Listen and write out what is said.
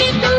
Keep